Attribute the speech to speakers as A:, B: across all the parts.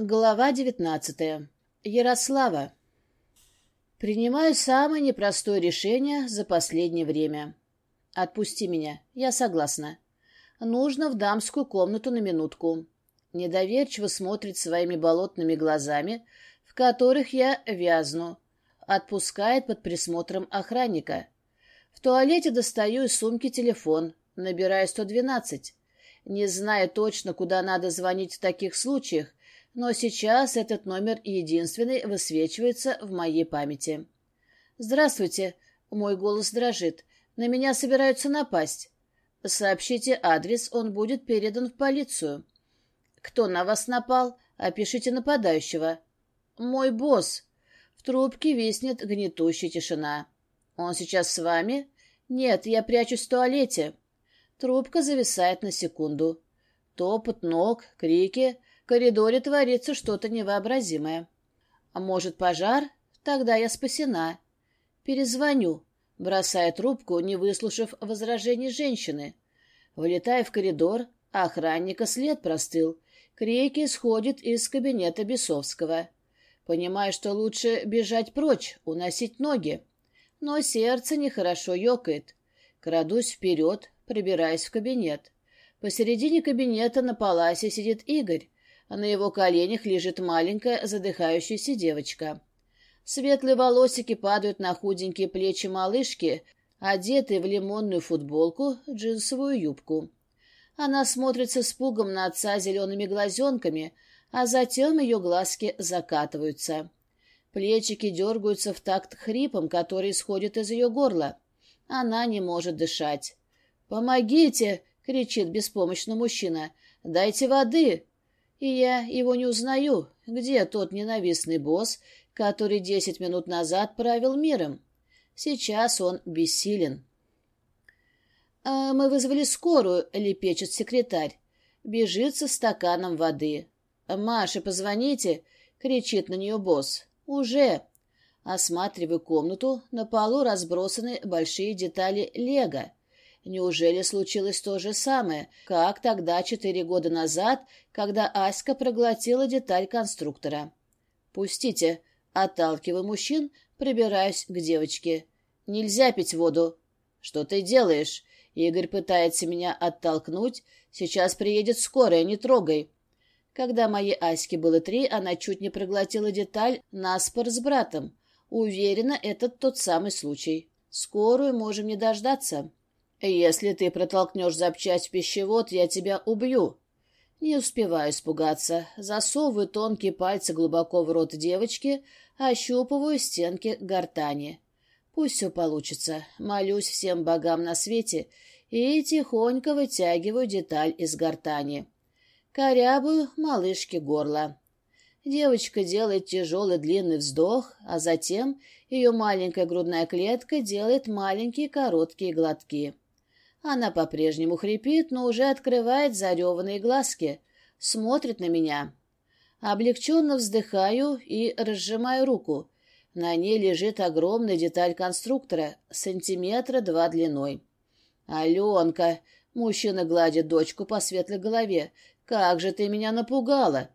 A: Глава девятнадцатая. Ярослава. Принимаю самое непростое решение за последнее время. Отпусти меня, я согласна. Нужно в дамскую комнату на минутку. Недоверчиво смотрит своими болотными глазами, в которых я вязну. Отпускает под присмотром охранника. В туалете достаю из сумки телефон, набираю 112. Не зная точно, куда надо звонить в таких случаях, но сейчас этот номер единственный высвечивается в моей памяти. «Здравствуйте», — мой голос дрожит, — «на меня собираются напасть. Сообщите адрес, он будет передан в полицию». «Кто на вас напал? Опишите нападающего». «Мой босс». В трубке виснет гнетущая тишина. «Он сейчас с вами?» «Нет, я прячусь в туалете». Трубка зависает на секунду. Топот ног, крики, коридоре творится что-то невообразимое. А может, пожар? Тогда я спасена. Перезвоню, бросая трубку, не выслушав возражений женщины. Вылетая в коридор, охранника след простыл. Крики исходят из кабинета Бесовского. Понимаю, что лучше бежать прочь, уносить ноги. Но сердце нехорошо ёкает. Крадусь вперед, пробираясь в кабинет. Посередине кабинета на паласе сидит Игорь, а на его коленях лежит маленькая задыхающаяся девочка. Светлые волосики падают на худенькие плечи малышки, одетой в лимонную футболку, джинсовую юбку. Она смотрит с испугом на отца зелеными глазенками, а затем ее глазки закатываются. Плечики дергаются в такт хрипом, который исходит из ее горла. Она не может дышать. «Помогите!» — кричит беспомощно мужчина. «Дайте воды!» И я его не узнаю. Где тот ненавистный босс, который десять минут назад правил миром? Сейчас он бессилен. «А «Мы вызвали скорую», — лепечет секретарь. Бежит со стаканом воды. «Маше, позвоните!» — кричит на нее босс. «Уже!» Осматриваю комнату. На полу разбросаны большие детали лего. Неужели случилось то же самое, как тогда четыре года назад, когда Аська проглотила деталь конструктора? «Пустите!» — отталкиваю мужчин, прибираюсь к девочке. «Нельзя пить воду!» «Что ты делаешь?» Игорь пытается меня оттолкнуть. «Сейчас приедет скорая, не трогай!» Когда моей Аське было три, она чуть не проглотила деталь наспор с братом. Уверена, это тот самый случай. Скорую можем не дождаться. «Если ты протолкнешь запчасть в пищевод, я тебя убью». Не успеваю испугаться. Засовываю тонкие пальцы глубоко в рот девочки, ощупываю стенки гортани. Пусть все получится. Молюсь всем богам на свете и тихонько вытягиваю деталь из гортани. Корябую малышке горло. Девочка делает тяжелый длинный вздох, а затем ее маленькая грудная клетка делает маленькие короткие глотки. Она по-прежнему хрипит, но уже открывает зареванные глазки, смотрит на меня. Облегченно вздыхаю и разжимаю руку. На ней лежит огромная деталь конструктора, сантиметра два длиной. «Аленка!» — мужчина гладит дочку по светлой голове. «Как же ты меня напугала!»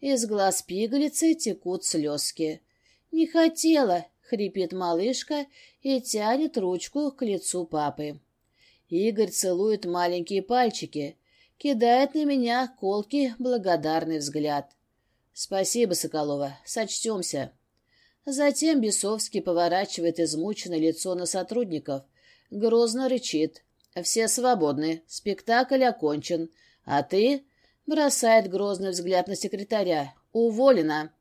A: Из глаз пигалицы текут слезки. «Не хотела!» — хрипит малышка и тянет ручку к лицу папы. Игорь целует маленькие пальчики, кидает на меня колкий благодарный взгляд. «Спасибо, Соколова, сочтемся». Затем Бесовский поворачивает измученное лицо на сотрудников, грозно рычит. «Все свободны, спектакль окончен, а ты...» бросает грозный взгляд на секретаря. «Уволена!»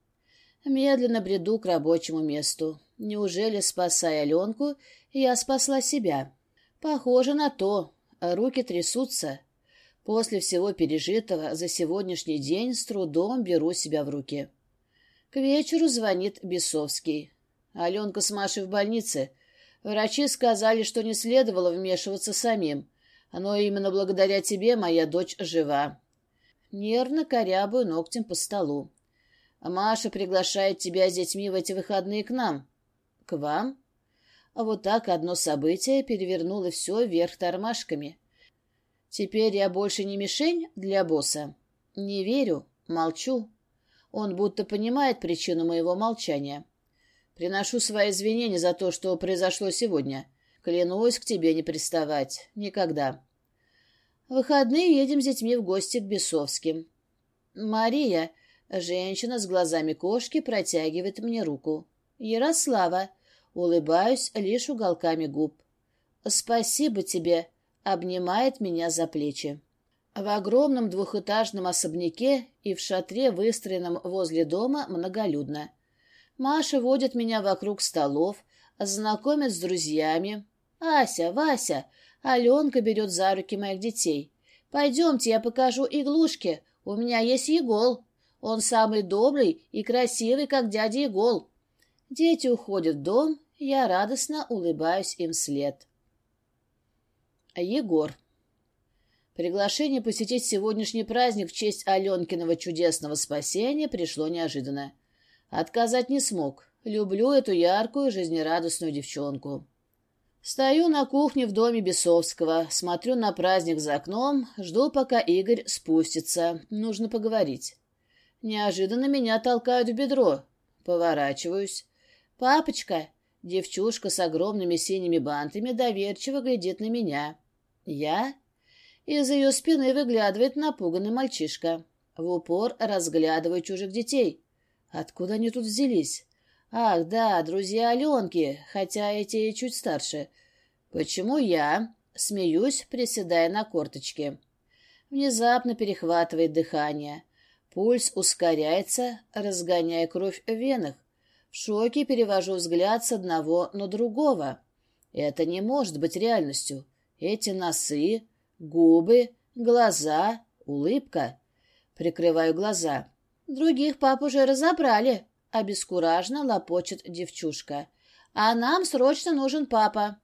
A: Медленно бреду к рабочему месту. Неужели, спасая Аленку, я спасла себя? Похоже на то. Руки трясутся. После всего пережитого за сегодняшний день с трудом беру себя в руки. К вечеру звонит Бесовский. Аленка с Машей в больнице. Врачи сказали, что не следовало вмешиваться самим. Но именно благодаря тебе моя дочь жива. Нервно корябаю ногтем по столу. Маша приглашает тебя с детьми в эти выходные к нам. К вам? А вот так одно событие перевернуло все вверх тормашками. Теперь я больше не мишень для босса. Не верю, молчу. Он будто понимает причину моего молчания. Приношу свои извинения за то, что произошло сегодня. Клянусь к тебе не приставать. Никогда. В выходные едем с детьми в гости к Бесовским. Мария, женщина с глазами кошки, протягивает мне руку. Ярослава. Улыбаюсь лишь уголками губ. «Спасибо тебе», — обнимает меня за плечи. В огромном двухэтажном особняке и в шатре, выстроенном возле дома, многолюдно. Маша водит меня вокруг столов, знакомит с друзьями. «Ася, Вася!» Аленка берет за руки моих детей. «Пойдемте, я покажу иглушки. У меня есть Егол. Он самый добрый и красивый, как дядя Егол». Дети уходят в дом, я радостно улыбаюсь им вслед. Егор. Приглашение посетить сегодняшний праздник в честь Аленкиного чудесного спасения пришло неожиданно. Отказать не смог. Люблю эту яркую, жизнерадостную девчонку. Стою на кухне в доме Бесовского, смотрю на праздник за окном, жду, пока Игорь спустится. Нужно поговорить. Неожиданно меня толкают в бедро. Поворачиваюсь. «Папочка!» Девчушка с огромными синими бантами доверчиво глядит на меня. «Я?» Из ее спины выглядывает напуганный мальчишка. В упор разглядываю чужих детей. Откуда они тут взялись? Ах, да, друзья Аленки, хотя эти чуть старше. Почему я? Смеюсь, приседая на корточке. Внезапно перехватывает дыхание. Пульс ускоряется, разгоняя кровь в венах. В шоке перевожу взгляд с одного на другого. Это не может быть реальностью. Эти носы, губы, глаза, улыбка. Прикрываю глаза. Других пап уже разобрали. Обескураженно лопочет девчушка. А нам срочно нужен папа.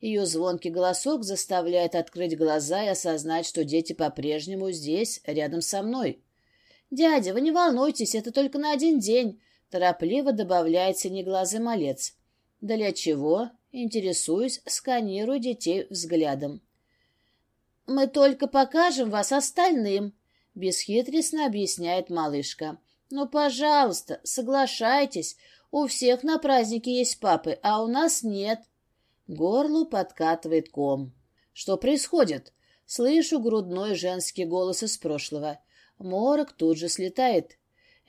A: Ее звонкий голосок заставляет открыть глаза и осознать, что дети по-прежнему здесь, рядом со мной. «Дядя, вы не волнуйтесь, это только на один день», — торопливо добавляет синеглазый малец. «Для чего?» — интересуюсь, сканирую детей взглядом. «Мы только покажем вас остальным», — бесхитростно объясняет малышка. «Ну, пожалуйста, соглашайтесь. У всех на празднике есть папы, а у нас нет». Горлу подкатывает ком. «Что происходит?» Слышу грудной женский голос из прошлого. Морок тут же слетает.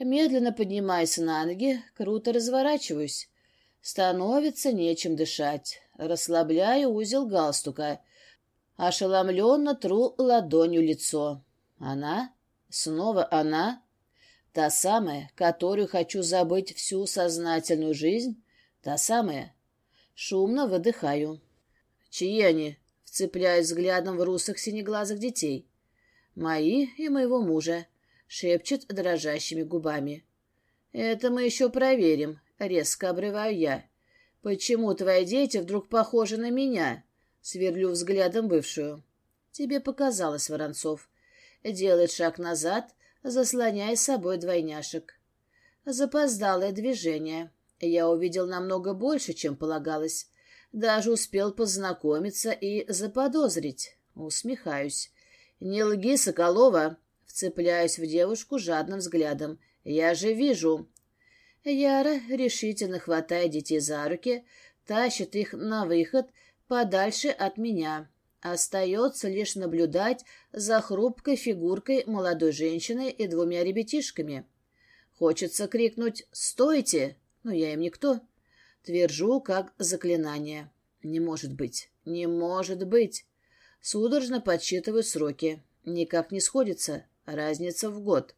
A: Медленно поднимаясь на ноги, круто разворачиваюсь. Становится нечем дышать. Расслабляю узел галстука. Ошеломленно тру ладонью лицо. Она? Снова она? Та самая, которую хочу забыть всю сознательную жизнь? Та самая? Шумно выдыхаю. Чьи они? Вцепляюсь взглядом в русых синеглазых детей. Мои и моего мужа. Шепчет дрожащими губами. Это мы еще проверим. Резко обрываю я. Почему твои дети вдруг похожи на меня? Сверлю взглядом бывшую. Тебе показалось, Воронцов. Делает шаг назад, заслоняя собой двойняшек. Запоздалое движение. Я увидел намного больше, чем полагалось. Даже успел познакомиться и заподозрить. Усмехаюсь. «Не лги, Соколова!» Вцепляюсь в девушку жадным взглядом. «Я же вижу!» Яра решительно хватает детей за руки, тащит их на выход, подальше от меня. Остается лишь наблюдать за хрупкой фигуркой молодой женщины и двумя ребятишками. Хочется крикнуть «Стойте!», но я им никто. Твержу, как заклинание. Не может быть, не может быть. Судорожно подсчитываю сроки. Никак не сходится. Разница в год.